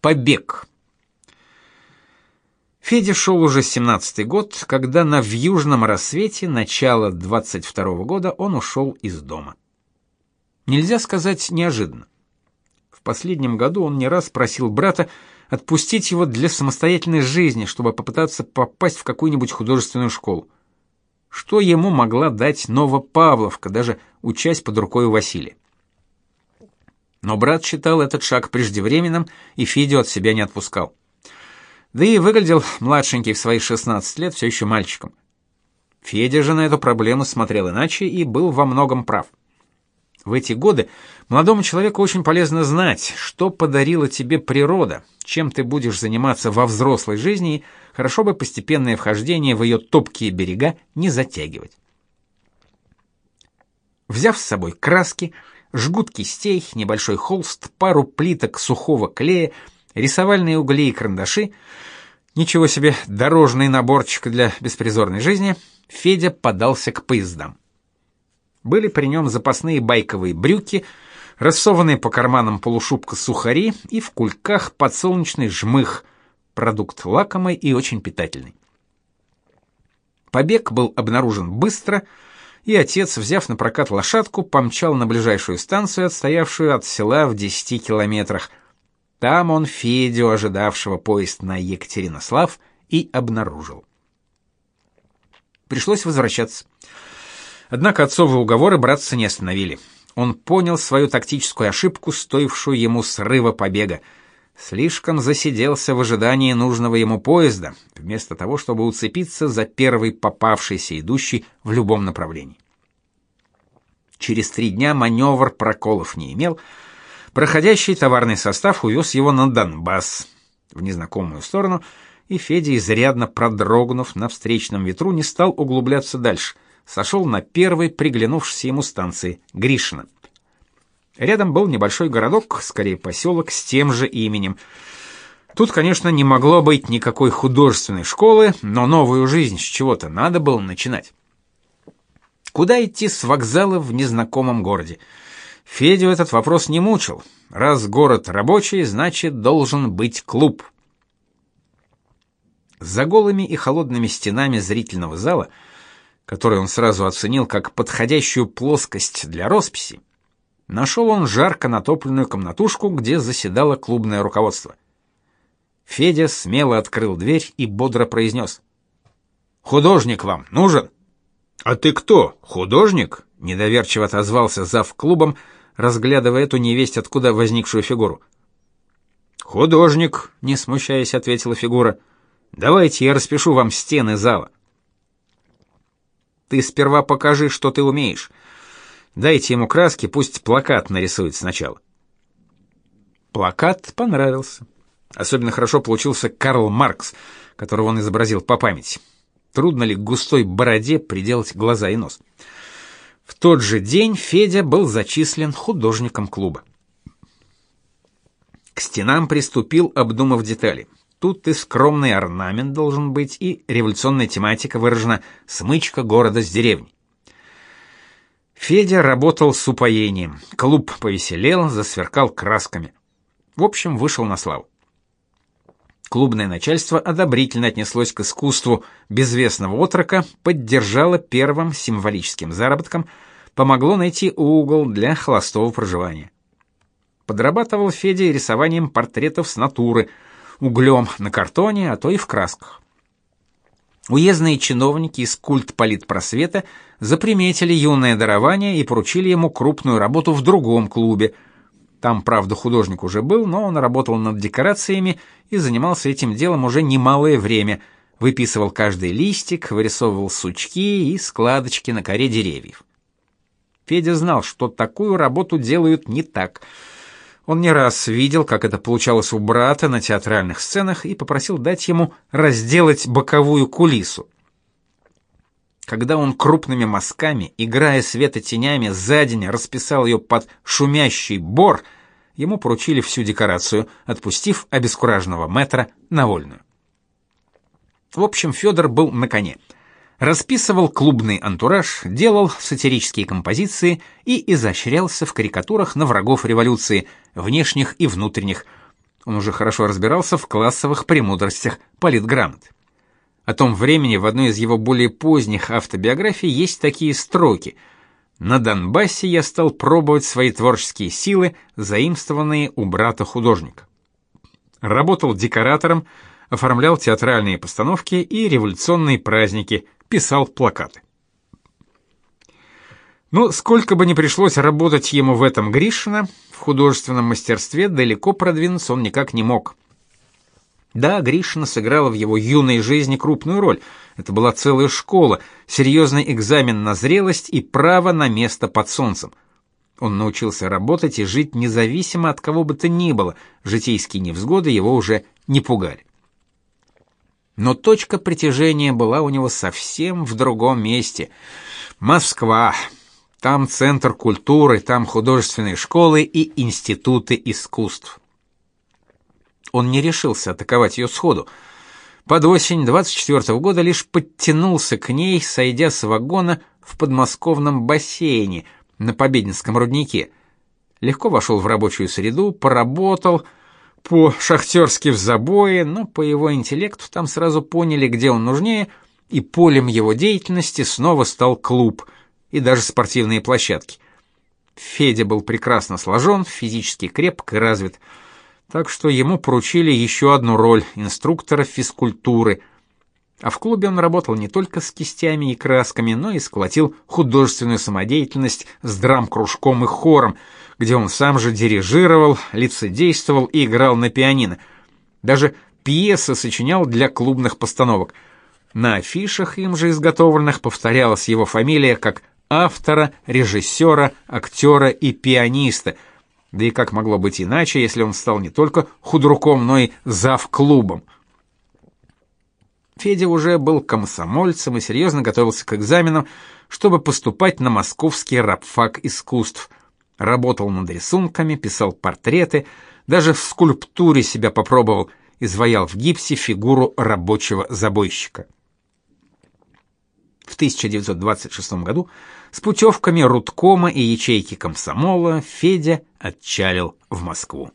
Побег. Федя шел уже 17-й год, когда на вьюжном рассвете начала 22-го года он ушел из дома. Нельзя сказать неожиданно. В последнем году он не раз просил брата отпустить его для самостоятельной жизни, чтобы попытаться попасть в какую-нибудь художественную школу. Что ему могла дать Новопавловка, даже учась под рукой у Василия? Но брат считал этот шаг преждевременным и Федю от себя не отпускал. Да и выглядел младшенький в свои 16 лет все еще мальчиком. Федя же на эту проблему смотрел иначе и был во многом прав. В эти годы молодому человеку очень полезно знать, что подарила тебе природа, чем ты будешь заниматься во взрослой жизни, и хорошо бы постепенное вхождение в ее топкие берега не затягивать. Взяв с собой краски, жгут кистей, небольшой холст, пару плиток сухого клея, рисовальные угли и карандаши, ничего себе дорожный наборчик для беспризорной жизни, Федя подался к поездам. Были при нем запасные байковые брюки, рассованные по карманам полушубка сухари и в кульках подсолнечный жмых, продукт лакомый и очень питательный. Побег был обнаружен быстро, и отец, взяв на прокат лошадку, помчал на ближайшую станцию, отстоявшую от села в 10 километрах. Там он Федю, ожидавшего поезд на Екатеринослав, и обнаружил. Пришлось возвращаться. Однако отцовы уговоры братца не остановили. Он понял свою тактическую ошибку, стоившую ему срыва побега. Слишком засиделся в ожидании нужного ему поезда, вместо того, чтобы уцепиться за первый попавшийся идущий в любом направлении. Через три дня маневр проколов не имел. Проходящий товарный состав увез его на Донбасс, в незнакомую сторону, и Федя, изрядно продрогнув на встречном ветру, не стал углубляться дальше — сошел на первой приглянувшейся ему станции Гришина. Рядом был небольшой городок, скорее поселок с тем же именем. Тут, конечно, не могло быть никакой художественной школы, но новую жизнь с чего-то надо было начинать. Куда идти с вокзала в незнакомом городе? Федю этот вопрос не мучил. Раз город рабочий, значит, должен быть клуб. За голыми и холодными стенами зрительного зала – который он сразу оценил как подходящую плоскость для росписи, нашел он жарко натопленную комнатушку, где заседало клубное руководство. Федя смело открыл дверь и бодро произнес. «Художник вам нужен?» «А ты кто, художник?» — недоверчиво отозвался зав клубом, разглядывая эту невесть откуда возникшую фигуру. «Художник», — не смущаясь, ответила фигура. «Давайте я распишу вам стены зала». Ты сперва покажи, что ты умеешь. Дайте ему краски, пусть плакат нарисует сначала. Плакат понравился. Особенно хорошо получился Карл Маркс, которого он изобразил по памяти. Трудно ли густой бороде приделать глаза и нос? В тот же день Федя был зачислен художником клуба. К стенам приступил, обдумав детали. Тут и скромный орнамент должен быть, и революционная тематика выражена смычка города с деревней. Федя работал с упоением. Клуб повеселел, засверкал красками. В общем, вышел на славу. Клубное начальство одобрительно отнеслось к искусству безвестного отрока, поддержало первым символическим заработком, помогло найти угол для холостого проживания. Подрабатывал Федя рисованием портретов с натуры – углем на картоне, а то и в красках. Уездные чиновники из культ политпросвета заприметили юное дарование и поручили ему крупную работу в другом клубе. Там, правда, художник уже был, но он работал над декорациями и занимался этим делом уже немалое время. Выписывал каждый листик, вырисовывал сучки и складочки на коре деревьев. Федя знал, что такую работу делают не так — он не раз видел, как это получалось у брата на театральных сценах и попросил дать ему разделать боковую кулису. Когда он крупными мазками, играя светотенями, за день расписал ее под шумящий бор, ему поручили всю декорацию, отпустив обескураженного метра на вольную. В общем, Федор был на коне — расписывал клубный антураж, делал сатирические композиции и изощрялся в карикатурах на врагов революции, внешних и внутренних. Он уже хорошо разбирался в классовых премудростях политграмот. О том времени в одной из его более поздних автобиографий есть такие строки: на Донбассе я стал пробовать свои творческие силы, заимствованные у брата-художника. Работал декоратором, оформлял театральные постановки и революционные праздники, писал плакаты. Но сколько бы ни пришлось работать ему в этом Гришина, в художественном мастерстве далеко продвинуться он никак не мог. Да, Гришина сыграла в его юной жизни крупную роль. Это была целая школа, серьезный экзамен на зрелость и право на место под солнцем. Он научился работать и жить независимо от кого бы то ни было. Житейские невзгоды его уже не пугали. Но точка притяжения была у него совсем в другом месте. Москва. Там центр культуры, там художественные школы и институты искусств. Он не решился атаковать ее сходу. Под осень 24 -го года лишь подтянулся к ней, сойдя с вагона в подмосковном бассейне на Побединском руднике. Легко вошел в рабочую среду, поработал по-шахтерски в забое, но по его интеллекту там сразу поняли, где он нужнее, и полем его деятельности снова стал клуб – и даже спортивные площадки. Федя был прекрасно сложен, физически крепк и развит, так что ему поручили еще одну роль инструктора физкультуры. А в клубе он работал не только с кистями и красками, но и сколотил художественную самодеятельность с драм-кружком и хором, где он сам же дирижировал, лицедействовал и играл на пианино. Даже пьесы сочинял для клубных постановок. На афишах им же изготовленных повторялась его фамилия как автора, режиссера, актера и пианиста. Да и как могло быть иначе, если он стал не только худруком, но и зав-клубом? Федя уже был комсомольцем и серьезно готовился к экзаменам, чтобы поступать на московский рабфак искусств. Работал над рисунками, писал портреты, даже в скульптуре себя попробовал, изваял в гипсе фигуру рабочего забойщика. В 1926 году с путевками Рудкома и ячейки комсомола Федя отчалил в Москву.